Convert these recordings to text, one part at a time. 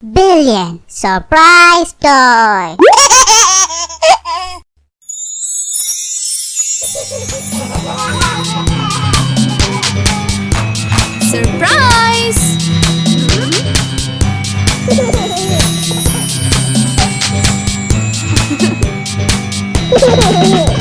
Billion Surprise Toy! Surprise!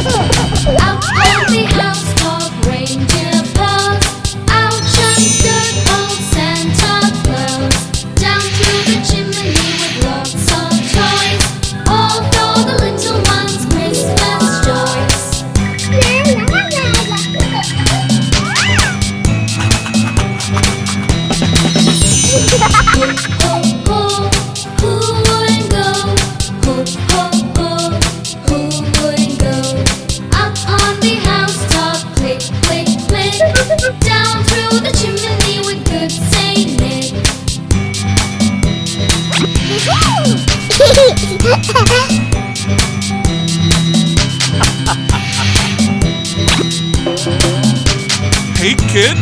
hey, kid.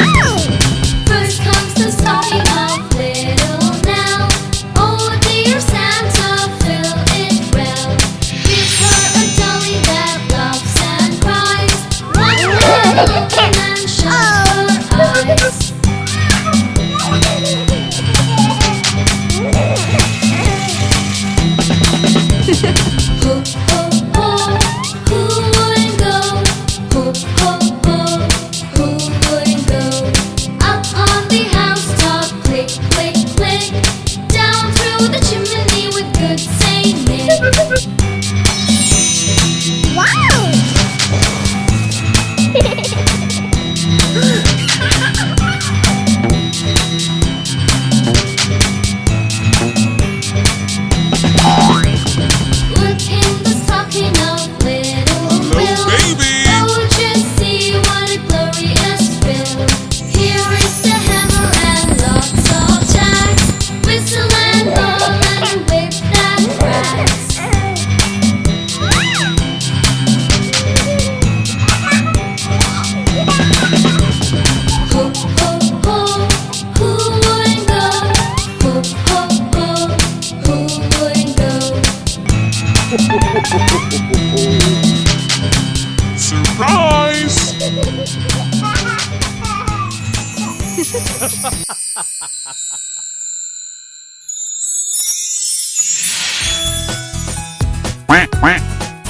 Surprise!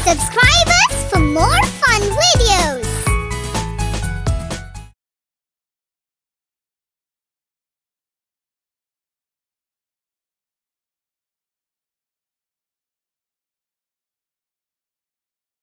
Subscribe us for more fun videos!